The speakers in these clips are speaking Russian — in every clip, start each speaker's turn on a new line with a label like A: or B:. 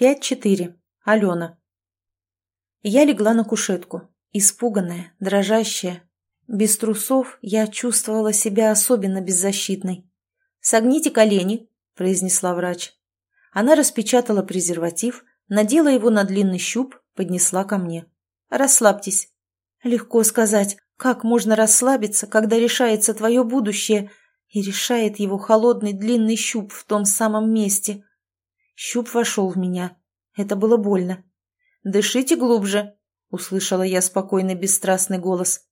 A: 5-4. Алена. Я легла на кушетку, испуганная, дрожащая. Без трусов я чувствовала себя особенно беззащитной. «Согните колени», – произнесла врач. Она распечатала презерватив, надела его на длинный щуп, поднесла ко мне. «Расслабьтесь». Легко сказать, как можно расслабиться, когда решается твое будущее, и решает его холодный длинный щуп в том самом месте. Щуп вошел в меня. Это было больно. «Дышите глубже», — услышала я спокойный бесстрастный голос.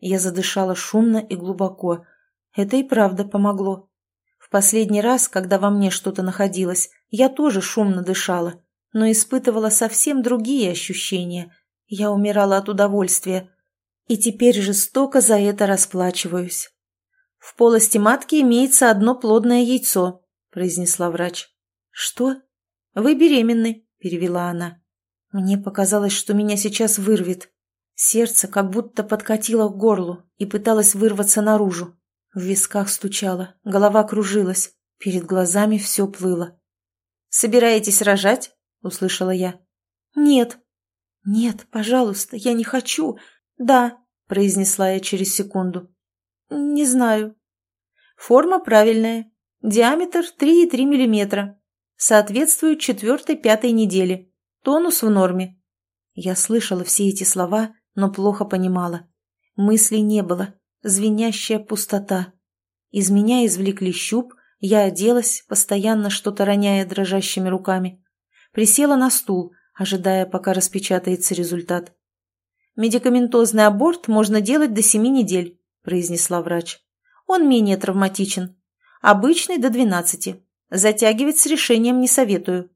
A: Я задышала шумно и глубоко. Это и правда помогло. В последний раз, когда во мне что-то находилось, я тоже шумно дышала, но испытывала совсем другие ощущения. Я умирала от удовольствия. И теперь жестоко за это расплачиваюсь. «В полости матки имеется одно плодное яйцо», — произнесла врач. «Что?» «Вы беременны», — перевела она. Мне показалось, что меня сейчас вырвет. Сердце как будто подкатило к горлу и пыталось вырваться наружу. В висках стучало, голова кружилась, перед глазами все плыло. «Собираетесь рожать?» — услышала я. «Нет». «Нет, пожалуйста, я не хочу. Да», — произнесла я через секунду. «Не знаю». «Форма правильная. Диаметр 3,3 миллиметра. Соответствует четвертой-пятой неделе. Тонус в норме. Я слышала все эти слова, но плохо понимала. Мыслей не было. Звенящая пустота. Из меня извлекли щуп, я оделась, постоянно что-то роняя дрожащими руками. Присела на стул, ожидая, пока распечатается результат. «Медикаментозный аборт можно делать до семи недель», – произнесла врач. «Он менее травматичен. Обычный до двенадцати. Затягивать с решением не советую.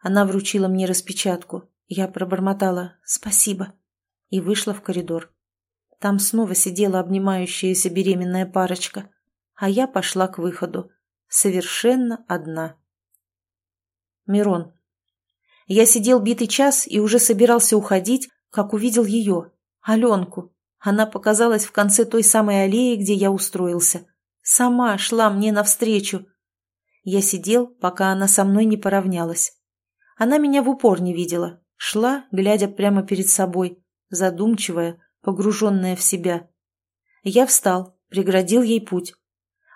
A: Она вручила мне распечатку. Я пробормотала «спасибо» и вышла в коридор. Там снова сидела обнимающаяся беременная парочка, а я пошла к выходу. Совершенно одна. Мирон. Я сидел битый час и уже собирался уходить, как увидел ее, Аленку. Она показалась в конце той самой аллеи, где я устроился. Сама шла мне навстречу. Я сидел, пока она со мной не поравнялась. Она меня в упор не видела, шла, глядя прямо перед собой, задумчивая, погруженная в себя. Я встал, преградил ей путь.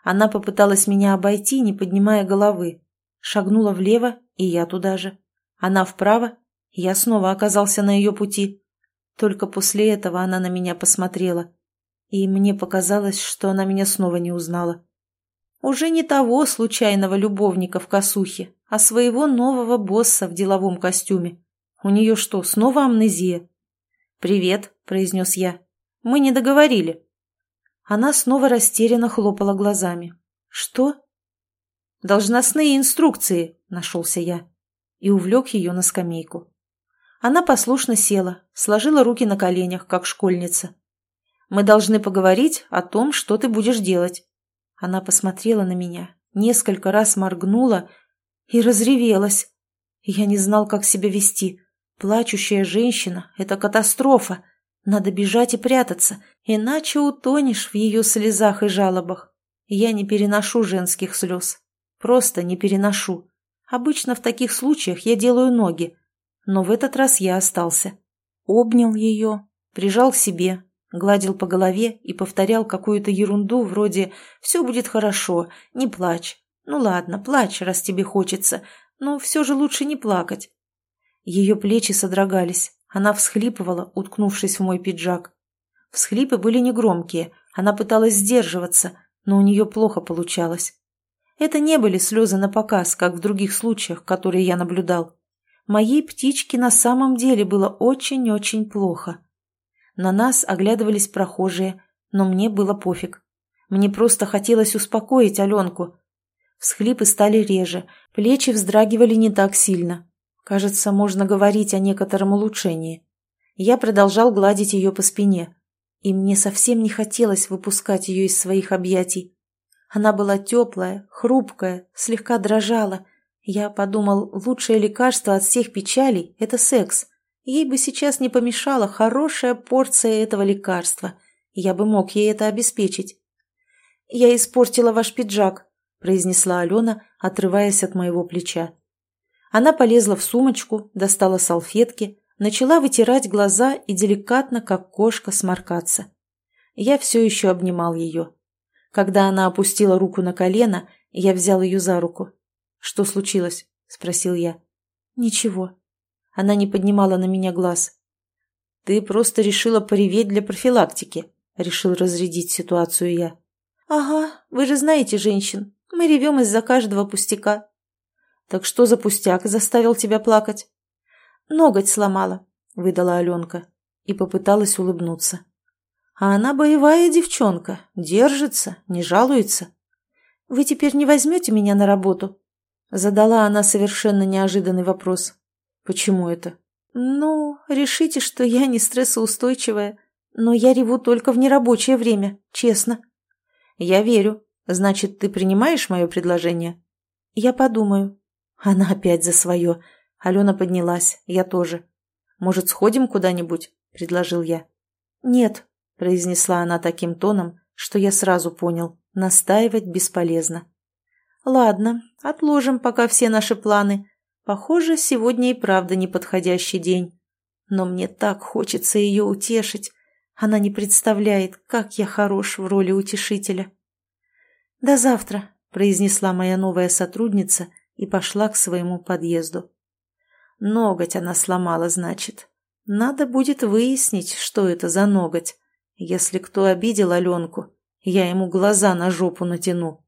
A: Она попыталась меня обойти, не поднимая головы. Шагнула влево, и я туда же. Она вправо, и я снова оказался на ее пути. Только после этого она на меня посмотрела. И мне показалось, что она меня снова не узнала. Уже не того случайного любовника в косухе, а своего нового босса в деловом костюме. У нее что, снова амнезия? «Привет», — произнес я. «Мы не договорили». Она снова растерянно хлопала глазами. «Что?» «Должностные инструкции», — нашелся я. И увлек ее на скамейку. Она послушно села, сложила руки на коленях, как школьница. «Мы должны поговорить о том, что ты будешь делать». Она посмотрела на меня, несколько раз моргнула и разревелась. Я не знал, как себя вести. Плачущая женщина — это катастрофа. Надо бежать и прятаться, иначе утонешь в ее слезах и жалобах. Я не переношу женских слез. Просто не переношу. Обычно в таких случаях я делаю ноги. Но в этот раз я остался. Обнял ее, прижал к себе, гладил по голове и повторял какую-то ерунду вроде «все будет хорошо, не плачь, ну ладно, плачь, раз тебе хочется, но все же лучше не плакать. Ее плечи содрогались, она всхлипывала, уткнувшись в мой пиджак. Всхлипы были негромкие, она пыталась сдерживаться, но у нее плохо получалось. Это не были слезы на показ, как в других случаях, которые я наблюдал. Моей птичке на самом деле было очень-очень плохо. На нас оглядывались прохожие, но мне было пофиг. Мне просто хотелось успокоить Аленку, Всхлипы стали реже, плечи вздрагивали не так сильно. Кажется, можно говорить о некотором улучшении. Я продолжал гладить ее по спине, и мне совсем не хотелось выпускать ее из своих объятий. Она была теплая, хрупкая, слегка дрожала. Я подумал, лучшее лекарство от всех печалей – это секс. Ей бы сейчас не помешала хорошая порция этого лекарства. Я бы мог ей это обеспечить. «Я испортила ваш пиджак», произнесла Алена, отрываясь от моего плеча. Она полезла в сумочку, достала салфетки, начала вытирать глаза и деликатно, как кошка, сморкаться. Я все еще обнимал ее. Когда она опустила руку на колено, я взял ее за руку. «Что случилось?» – спросил я. «Ничего». Она не поднимала на меня глаз. «Ты просто решила пореветь для профилактики», – решил разрядить ситуацию я. «Ага, вы же знаете женщин. Мы ревем из-за каждого пустяка». «Так что за пустяк заставил тебя плакать?» «Ноготь сломала», — выдала Аленка и попыталась улыбнуться. «А она боевая девчонка, держится, не жалуется». «Вы теперь не возьмете меня на работу?» Задала она совершенно неожиданный вопрос. «Почему это?» «Ну, решите, что я не стрессоустойчивая, но я реву только в нерабочее время, честно». «Я верю. Значит, ты принимаешь мое предложение?» «Я подумаю». Она опять за свое. Алена поднялась, я тоже. «Может, сходим куда-нибудь?» – предложил я. «Нет», – произнесла она таким тоном, что я сразу понял, настаивать бесполезно. «Ладно, отложим пока все наши планы. Похоже, сегодня и правда неподходящий день. Но мне так хочется ее утешить. Она не представляет, как я хорош в роли утешителя». «До завтра», – произнесла моя новая сотрудница и пошла к своему подъезду. Ноготь она сломала, значит. Надо будет выяснить, что это за ноготь. Если кто обидел Аленку, я ему глаза на жопу натяну.